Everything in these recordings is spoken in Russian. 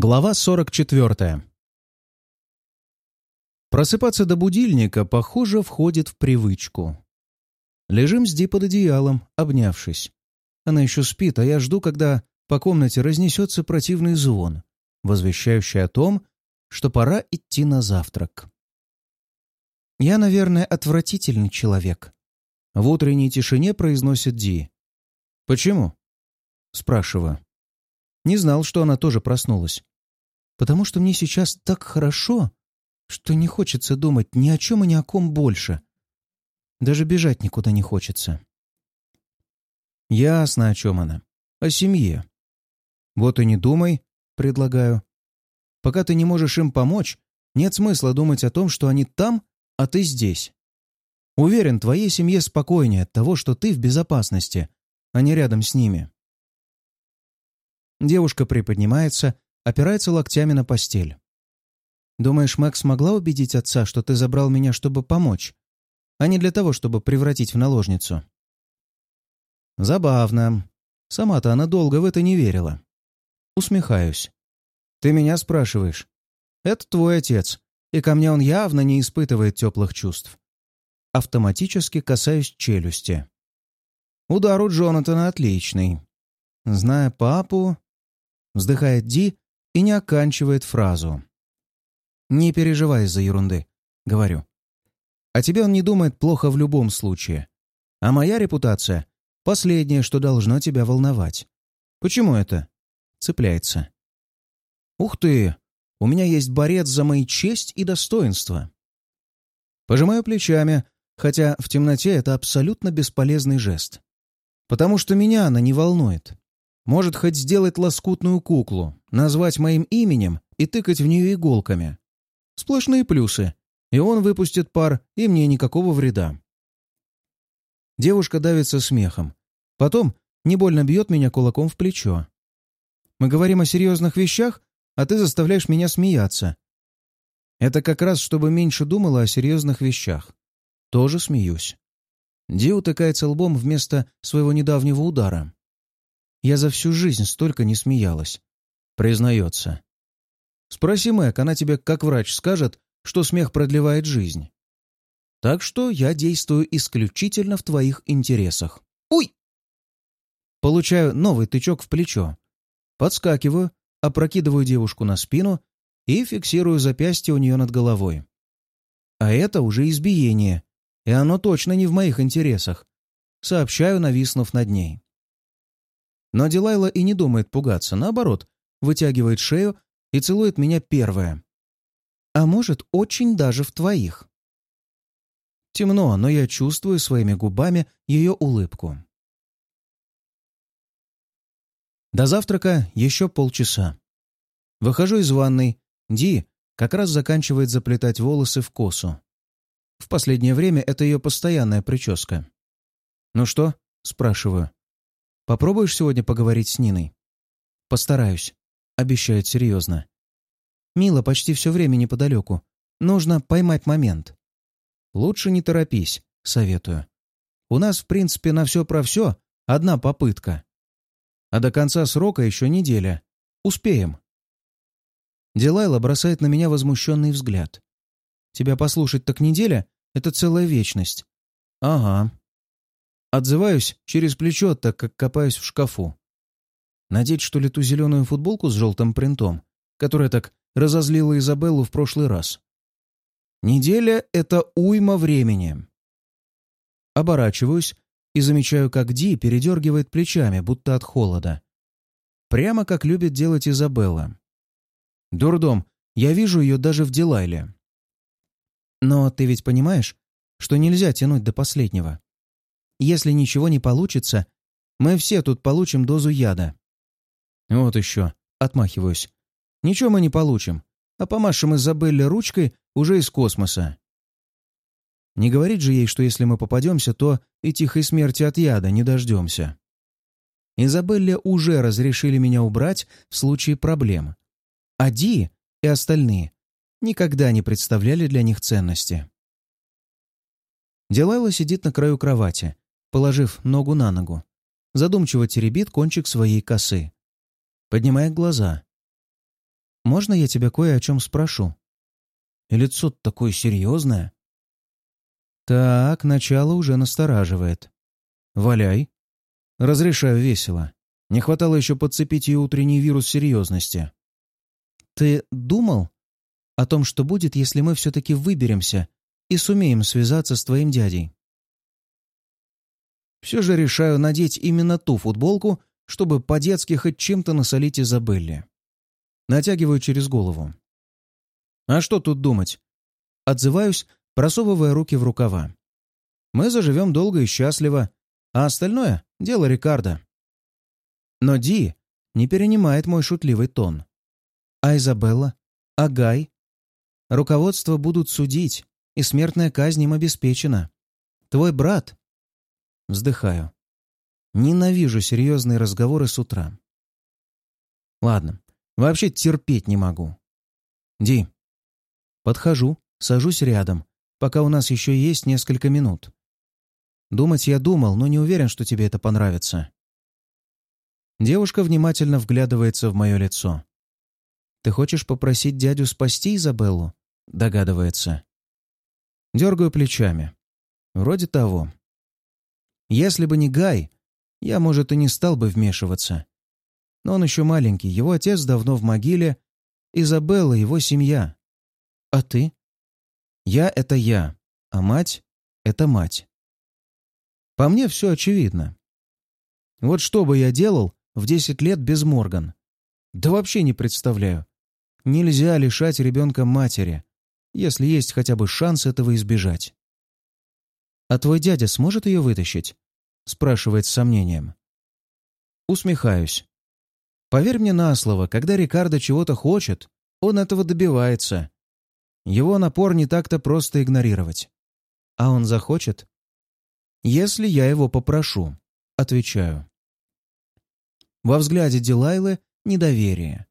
Глава 44. Просыпаться до будильника, похоже, входит в привычку. Лежим с Ди под одеялом, обнявшись. Она еще спит, а я жду, когда по комнате разнесется противный звон, возвещающий о том, что пора идти на завтрак. «Я, наверное, отвратительный человек», — в утренней тишине произносит Ди. «Почему?» — спрашиваю. Не знал, что она тоже проснулась. Потому что мне сейчас так хорошо, что не хочется думать ни о чем и ни о ком больше. Даже бежать никуда не хочется. Ясно, о чем она. О семье. Вот и не думай, предлагаю. Пока ты не можешь им помочь, нет смысла думать о том, что они там, а ты здесь. Уверен, твоей семье спокойнее от того, что ты в безопасности, а не рядом с ними. Девушка приподнимается, опирается локтями на постель. «Думаешь, Макс смогла убедить отца, что ты забрал меня, чтобы помочь, а не для того, чтобы превратить в наложницу?» «Забавно. Сама-то она долго в это не верила». Усмехаюсь. «Ты меня спрашиваешь? Это твой отец, и ко мне он явно не испытывает теплых чувств. Автоматически касаюсь челюсти. Удар у Джонатана отличный. Зная папу, Вздыхает Ди и не оканчивает фразу. «Не переживай из-за ерунды», — говорю. «О тебе он не думает плохо в любом случае. А моя репутация — последнее, что должно тебя волновать. Почему это?» — цепляется. «Ух ты! У меня есть борец за мои честь и достоинство». Пожимаю плечами, хотя в темноте это абсолютно бесполезный жест. Потому что меня она не волнует. Может хоть сделать лоскутную куклу, назвать моим именем и тыкать в нее иголками. Сплошные плюсы. И он выпустит пар, и мне никакого вреда. Девушка давится смехом. Потом не больно бьет меня кулаком в плечо. Мы говорим о серьезных вещах, а ты заставляешь меня смеяться. Это как раз, чтобы меньше думала о серьезных вещах. Тоже смеюсь. Ди утыкается лбом вместо своего недавнего удара. Я за всю жизнь столько не смеялась. Признается. Спроси Мэг, она тебе, как врач, скажет, что смех продлевает жизнь. Так что я действую исключительно в твоих интересах. Уй! Получаю новый тычок в плечо. Подскакиваю, опрокидываю девушку на спину и фиксирую запястье у нее над головой. А это уже избиение, и оно точно не в моих интересах. Сообщаю, нависнув над ней. Но Дилайла и не думает пугаться, наоборот, вытягивает шею и целует меня первая. А может, очень даже в твоих. Темно, но я чувствую своими губами ее улыбку. До завтрака еще полчаса. Выхожу из ванной. Ди как раз заканчивает заплетать волосы в косу. В последнее время это ее постоянная прическа. «Ну что?» — спрашиваю. Попробуешь сегодня поговорить с Ниной?» «Постараюсь», — обещает серьезно. «Мила почти все время неподалеку. Нужно поймать момент». «Лучше не торопись», — советую. «У нас, в принципе, на все про все одна попытка. А до конца срока еще неделя. Успеем». Дилайла бросает на меня возмущенный взгляд. «Тебя послушать так неделя — это целая вечность». «Ага», Отзываюсь через плечо, так как копаюсь в шкафу. Надеть, что ли, ту зеленую футболку с желтым принтом, которая так разозлила Изабеллу в прошлый раз. Неделя — это уйма времени. Оборачиваюсь и замечаю, как Ди передергивает плечами, будто от холода. Прямо как любит делать Изабелла. Дурдом, я вижу ее даже в Дилайле. Но ты ведь понимаешь, что нельзя тянуть до последнего. Если ничего не получится, мы все тут получим дозу яда. Вот еще, отмахиваюсь. Ничего мы не получим, а помашем Изабелле ручкой уже из космоса. Не говорить же ей, что если мы попадемся, то и тихой смерти от яда не дождемся. Изабелле уже разрешили меня убрать в случае проблем. А Ди и остальные никогда не представляли для них ценности. Делайла сидит на краю кровати, положив ногу на ногу. Задумчиво теребит кончик своей косы. Поднимает глаза. можно я тебя кое о чем спрошу?» И лицо такое серьезное. Так, начало уже настораживает. «Валяй». Разрешаю весело. Не хватало еще подцепить ее утренний вирус серьезности. «Ты думал о том, что будет, если мы все-таки выберемся и сумеем связаться с твоим дядей?» Все же решаю надеть именно ту футболку, чтобы по-детски хоть чем-то насолить Изабелле. Натягиваю через голову. А что тут думать? Отзываюсь, просовывая руки в рукава. Мы заживем долго и счастливо, а остальное — дело Рикардо. Но Ди не перенимает мой шутливый тон. А Изабелла? А Гай? Руководство будут судить, и смертная казнь им обеспечена. Твой брат Вздыхаю. Ненавижу серьезные разговоры с утра. Ладно, вообще терпеть не могу. Ди. Подхожу, сажусь рядом, пока у нас еще есть несколько минут. Думать я думал, но не уверен, что тебе это понравится. Девушка внимательно вглядывается в мое лицо. «Ты хочешь попросить дядю спасти Изабеллу?» Догадывается. Дергаю плечами. Вроде того. Если бы не Гай, я, может, и не стал бы вмешиваться. Но он еще маленький, его отец давно в могиле, Изабелла — его семья. А ты? Я — это я, а мать — это мать. По мне все очевидно. Вот что бы я делал в 10 лет без Морган? Да вообще не представляю. Нельзя лишать ребенка матери, если есть хотя бы шанс этого избежать. «А твой дядя сможет ее вытащить?» — спрашивает с сомнением. Усмехаюсь. Поверь мне на слово, когда Рикардо чего-то хочет, он этого добивается. Его напор не так-то просто игнорировать. А он захочет? Если я его попрошу, отвечаю. Во взгляде Дилайлы недоверие.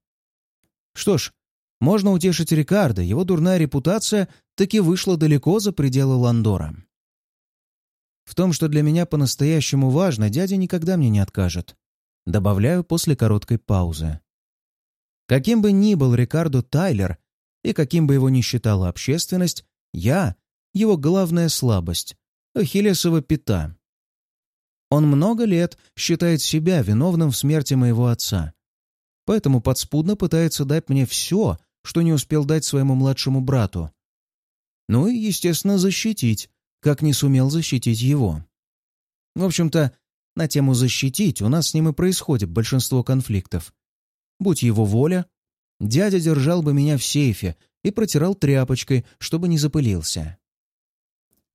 Что ж, можно утешить Рикардо, его дурная репутация таки вышла далеко за пределы Ландора. В том, что для меня по-настоящему важно, дядя никогда мне не откажет. Добавляю после короткой паузы. Каким бы ни был Рикардо Тайлер, и каким бы его ни считала общественность, я — его главная слабость, Ахиллесова пята. Он много лет считает себя виновным в смерти моего отца, поэтому подспудно пытается дать мне все, что не успел дать своему младшему брату. Ну и, естественно, защитить, как не сумел защитить его. В общем-то, на тему «защитить» у нас с ним и происходит большинство конфликтов. Будь его воля, дядя держал бы меня в сейфе и протирал тряпочкой, чтобы не запылился.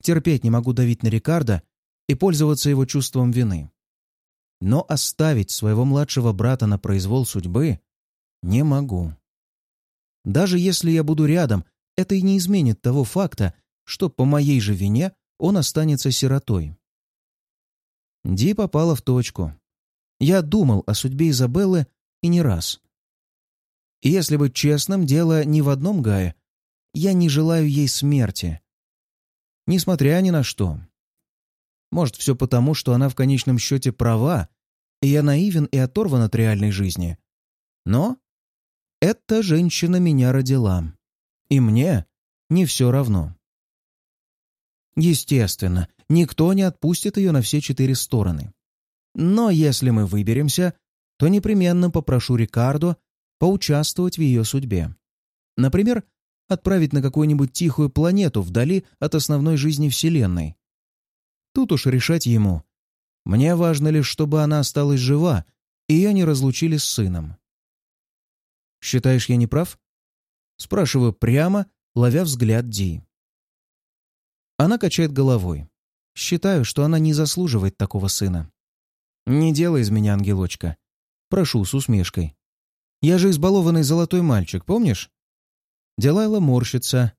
Терпеть не могу давить на Рикардо и пользоваться его чувством вины. Но оставить своего младшего брата на произвол судьбы не могу. Даже если я буду рядом, это и не изменит того факта, что по моей же вине он останется сиротой. Ди попала в точку. Я думал о судьбе Изабеллы и не раз. И если быть честным, дело не в одном Гае. Я не желаю ей смерти. Несмотря ни на что. Может, все потому, что она в конечном счете права, и я наивен и оторван от реальной жизни. Но эта женщина меня родила. И мне не все равно. Естественно, никто не отпустит ее на все четыре стороны. Но если мы выберемся, то непременно попрошу Рикардо поучаствовать в ее судьбе. Например, отправить на какую-нибудь тихую планету вдали от основной жизни Вселенной. Тут уж решать ему. Мне важно лишь, чтобы она осталась жива, и ее не разлучили с сыном. «Считаешь, я не прав?» Спрашиваю прямо, ловя взгляд Ди. Она качает головой. Считаю, что она не заслуживает такого сына. Не делай из меня ангелочка. Прошу, с усмешкой. Я же избалованный золотой мальчик, помнишь? Делайла морщится.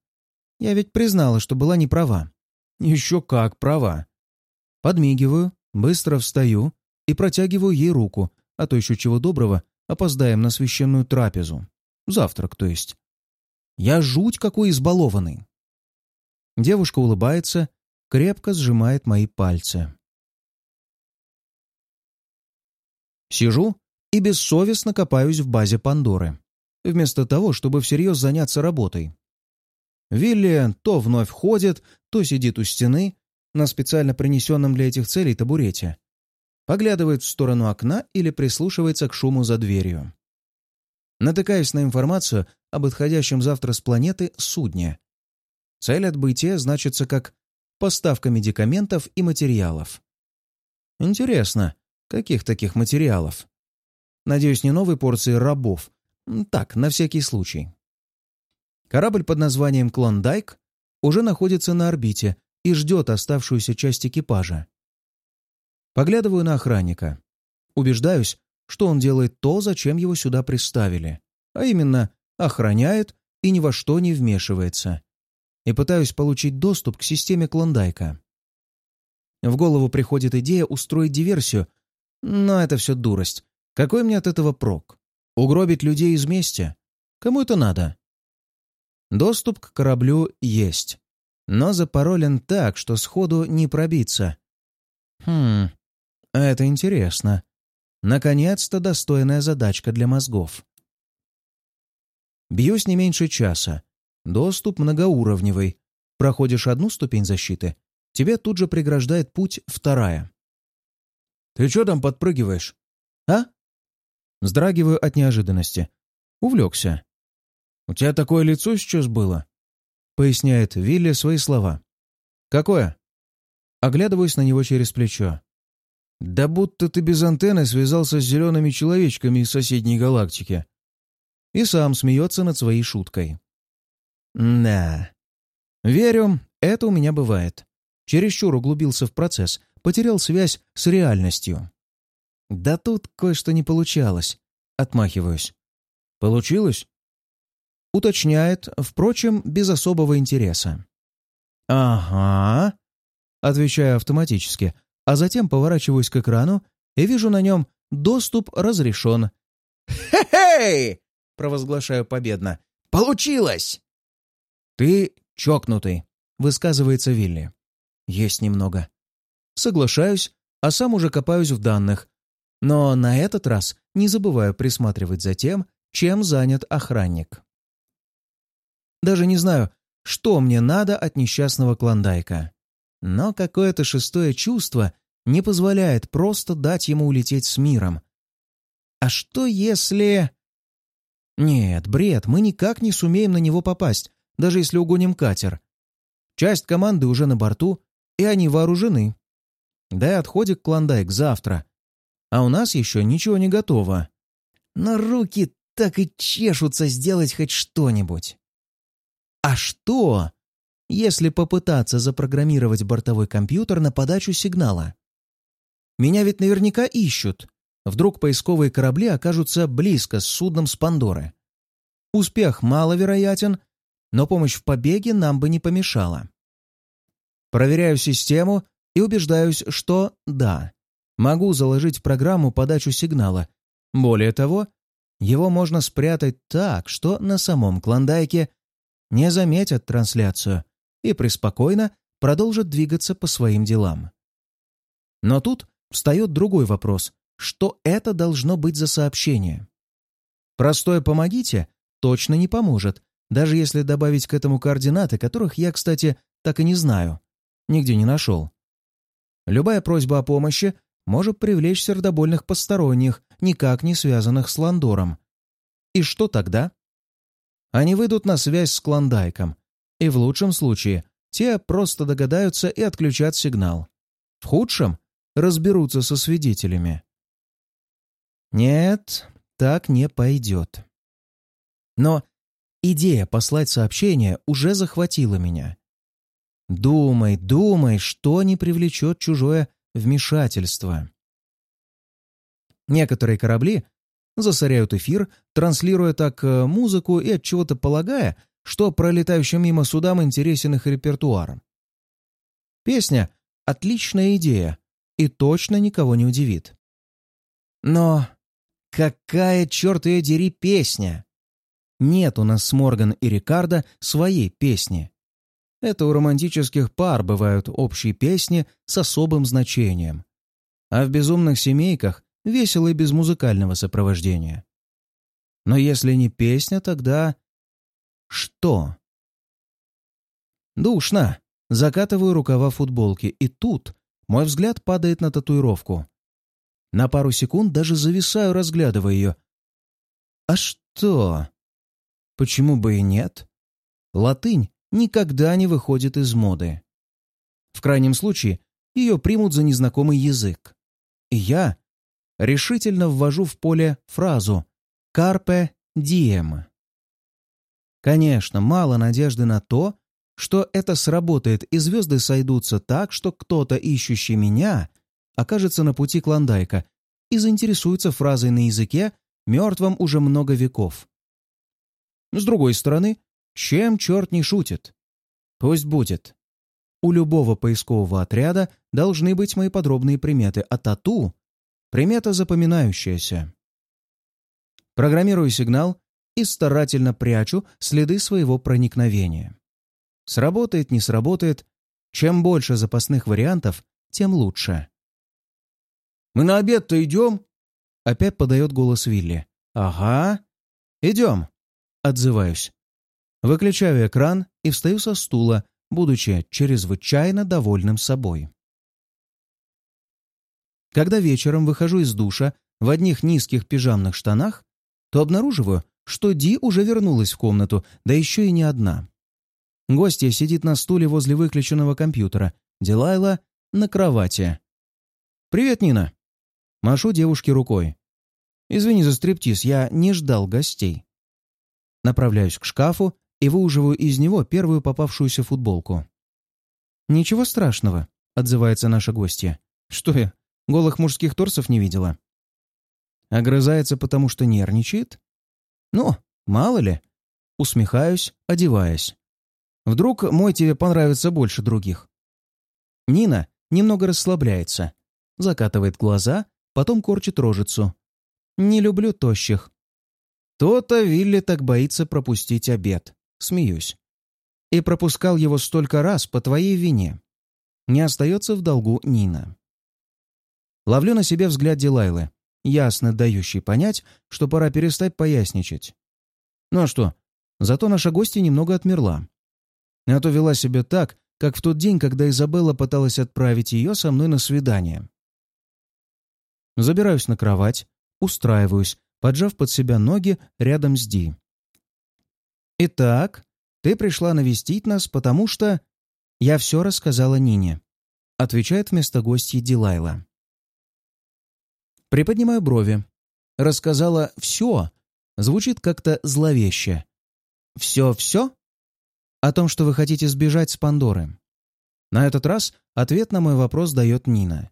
Я ведь признала, что была не права. Еще как права. Подмигиваю, быстро встаю и протягиваю ей руку, а то еще чего доброго, опоздаем на священную трапезу. Завтрак, то есть. Я жуть какой избалованный. Девушка улыбается, крепко сжимает мои пальцы. Сижу и бессовестно копаюсь в базе Пандоры. вместо того, чтобы всерьез заняться работой. Вилли то вновь ходит, то сидит у стены на специально принесенном для этих целей табурете, поглядывает в сторону окна или прислушивается к шуму за дверью. Натыкаясь на информацию об отходящем завтра с планеты судне. Цель отбытия значится как поставка медикаментов и материалов. Интересно, каких таких материалов? Надеюсь, не новой порции рабов. Так, на всякий случай. Корабль под названием «Клондайк» уже находится на орбите и ждет оставшуюся часть экипажа. Поглядываю на охранника. Убеждаюсь, что он делает то, зачем его сюда приставили, а именно охраняет и ни во что не вмешивается. И пытаюсь получить доступ к системе Клондайка. В голову приходит идея устроить диверсию, но это все дурость. Какой мне от этого прок? Угробить людей из мести? Кому это надо? Доступ к кораблю есть, но запаролен так, что сходу не пробиться. Хм, это интересно. Наконец-то достойная задачка для мозгов. Бьюсь не меньше часа. Доступ многоуровневый. Проходишь одну ступень защиты, тебе тут же преграждает путь вторая. «Ты что там подпрыгиваешь?» «А?» Вздрагиваю от неожиданности. Увлекся. «У тебя такое лицо сейчас было?» Поясняет Вилли свои слова. «Какое?» Оглядываюсь на него через плечо. «Да будто ты без антенны связался с зелеными человечками из соседней галактики». И сам смеется над своей шуткой. «Да. Верю, это у меня бывает. Чересчур углубился в процесс, потерял связь с реальностью. Да тут кое-что не получалось. Отмахиваюсь. Получилось? Уточняет, впрочем, без особого интереса. «Ага», — отвечаю автоматически, а затем поворачиваюсь к экрану и вижу на нем «Доступ разрешен». «Хе-хей!» — провозглашаю победно. «Получилось!» «Ты чокнутый», — высказывается Вилли. «Есть немного». Соглашаюсь, а сам уже копаюсь в данных. Но на этот раз не забываю присматривать за тем, чем занят охранник. Даже не знаю, что мне надо от несчастного клондайка. Но какое-то шестое чувство не позволяет просто дать ему улететь с миром. А что если... Нет, бред, мы никак не сумеем на него попасть, даже если угоним катер. Часть команды уже на борту, и они вооружены. Да и отходит Клондайк завтра. А у нас еще ничего не готово. Но руки так и чешутся сделать хоть что-нибудь. А что, если попытаться запрограммировать бортовой компьютер на подачу сигнала? Меня ведь наверняка ищут. Вдруг поисковые корабли окажутся близко с судном с Пандоры. Успех маловероятен, но помощь в побеге нам бы не помешала. Проверяю систему и убеждаюсь, что да, могу заложить в программу подачу сигнала. Более того, его можно спрятать так, что на самом клондайке не заметят трансляцию и преспокойно продолжат двигаться по своим делам. Но тут встает другой вопрос. Что это должно быть за сообщение? Простое «помогите» точно не поможет, даже если добавить к этому координаты, которых я, кстати, так и не знаю. Нигде не нашел. Любая просьба о помощи может привлечь сердобольных посторонних, никак не связанных с Ландором. И что тогда? Они выйдут на связь с Клондайком, и в лучшем случае те просто догадаются и отключат сигнал. В худшем разберутся со свидетелями. Нет, так не пойдет. Но идея послать сообщение уже захватила меня. Думай, думай, что не привлечет чужое вмешательство. Некоторые корабли засоряют эфир, транслируя так э, музыку и от чего-то полагая, что пролетающим мимо судам интересен их репертуар. Песня — отличная идея и точно никого не удивит. Но какая, черт ее дери, песня? Нет у нас с Морган и Рикардо своей песни. Это у романтических пар бывают общие песни с особым значением. А в безумных семейках весело и без музыкального сопровождения. Но если не песня, тогда... Что? Душно. Закатываю рукава футболки, и тут мой взгляд падает на татуировку. На пару секунд даже зависаю, разглядывая ее. А что? Почему бы и нет? Латынь никогда не выходит из моды. В крайнем случае, ее примут за незнакомый язык. И я решительно ввожу в поле фразу «Carpe diem». Конечно, мало надежды на то, что это сработает, и звезды сойдутся так, что кто-то, ищущий меня, окажется на пути Клондайка и заинтересуется фразой на языке, мертвом уже много веков. С другой стороны, чем черт не шутит? Пусть будет. У любого поискового отряда должны быть мои подробные приметы, а тату — примета запоминающаяся. Программирую сигнал и старательно прячу следы своего проникновения. Сработает, не сработает. Чем больше запасных вариантов, тем лучше. «Мы на обед-то идем?» Опять подает голос Вилли. «Ага. Идем». Отзываюсь. Выключаю экран и встаю со стула, будучи чрезвычайно довольным собой. Когда вечером выхожу из душа в одних низких пижамных штанах, то обнаруживаю, что Ди уже вернулась в комнату, да еще и не одна. Гостья сидит на стуле возле выключенного компьютера. Дилайла на кровати. «Привет, Нина!» Машу девушке рукой. «Извини за стриптиз, я не ждал гостей». Направляюсь к шкафу и выуживаю из него первую попавшуюся футболку. «Ничего страшного», — отзывается наша гостья. «Что я, голых мужских торсов не видела?» Огрызается, потому что нервничает? «Ну, мало ли». Усмехаюсь, одеваясь. Вдруг мой тебе понравится больше других. Нина немного расслабляется, закатывает глаза, потом корчит рожицу. Не люблю тощих. То-то Вилли так боится пропустить обед. Смеюсь. И пропускал его столько раз по твоей вине. Не остается в долгу Нина. Ловлю на себе взгляд Дилайлы, ясно дающий понять, что пора перестать поясничать. Ну а что, зато наша гостья немного отмерла а то вела себя так, как в тот день, когда Изабелла пыталась отправить ее со мной на свидание. Забираюсь на кровать, устраиваюсь, поджав под себя ноги рядом с Ди. «Итак, ты пришла навестить нас, потому что...» «Я все рассказала Нине», — отвечает вместо гостья Дилайла. Приподнимаю брови. Рассказала «все» звучит как-то зловеще. «Все-все?» о том, что вы хотите сбежать с Пандоры. На этот раз ответ на мой вопрос дает Нина.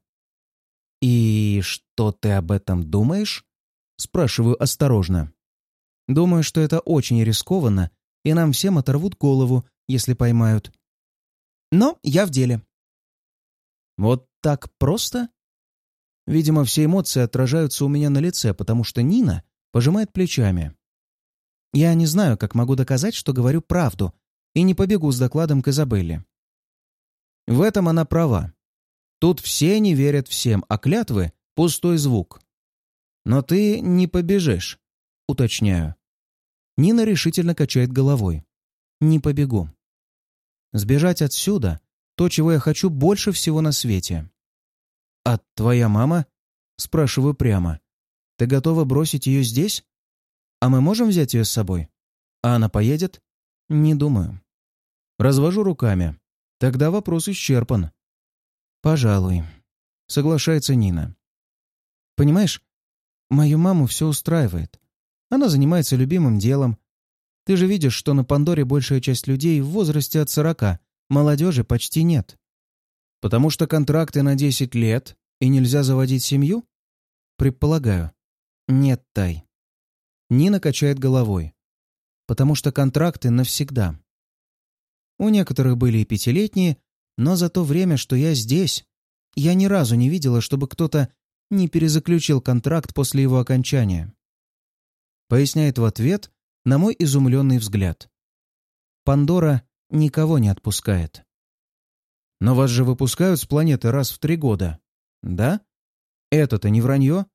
«И что ты об этом думаешь?» Спрашиваю осторожно. «Думаю, что это очень рискованно, и нам всем оторвут голову, если поймают. Но я в деле». «Вот так просто?» Видимо, все эмоции отражаются у меня на лице, потому что Нина пожимает плечами. «Я не знаю, как могу доказать, что говорю правду, и не побегу с докладом к Изабелле. В этом она права. Тут все не верят всем, а клятвы — пустой звук. Но ты не побежишь, уточняю. Нина решительно качает головой. Не побегу. Сбежать отсюда — то, чего я хочу больше всего на свете. «А твоя мама?» — спрашиваю прямо. «Ты готова бросить ее здесь? А мы можем взять ее с собой? А она поедет?» «Не думаю». Развожу руками. Тогда вопрос исчерпан. «Пожалуй», — соглашается Нина. «Понимаешь, мою маму все устраивает. Она занимается любимым делом. Ты же видишь, что на Пандоре большая часть людей в возрасте от сорока, молодежи почти нет. Потому что контракты на десять лет и нельзя заводить семью? Предполагаю. Нет, Тай. Нина качает головой потому что контракты навсегда. У некоторых были и пятилетние, но за то время, что я здесь, я ни разу не видела, чтобы кто-то не перезаключил контракт после его окончания. Поясняет в ответ на мой изумленный взгляд. Пандора никого не отпускает. Но вас же выпускают с планеты раз в три года. Да? Это-то не вранье?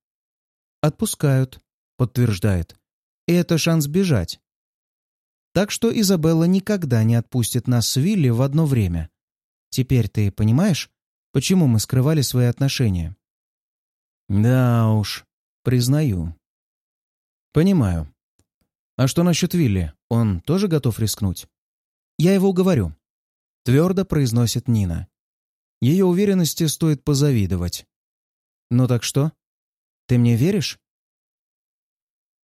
Отпускают, подтверждает И это шанс бежать. Так что Изабелла никогда не отпустит нас с Вилли в одно время. Теперь ты понимаешь, почему мы скрывали свои отношения?» «Да уж, признаю». «Понимаю. А что насчет Вилли? Он тоже готов рискнуть?» «Я его уговорю», — твердо произносит Нина. Ее уверенности стоит позавидовать. «Ну так что? Ты мне веришь?»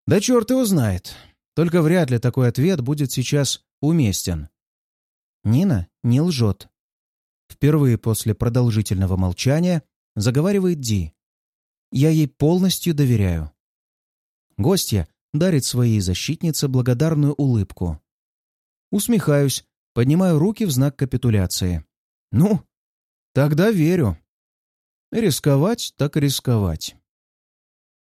«Да черт его знает. Только вряд ли такой ответ будет сейчас уместен». Нина не лжет. Впервые после продолжительного молчания заговаривает Ди. Я ей полностью доверяю. Гостья дарит своей защитнице благодарную улыбку. Усмехаюсь, поднимаю руки в знак капитуляции. Ну, тогда верю. Рисковать так рисковать.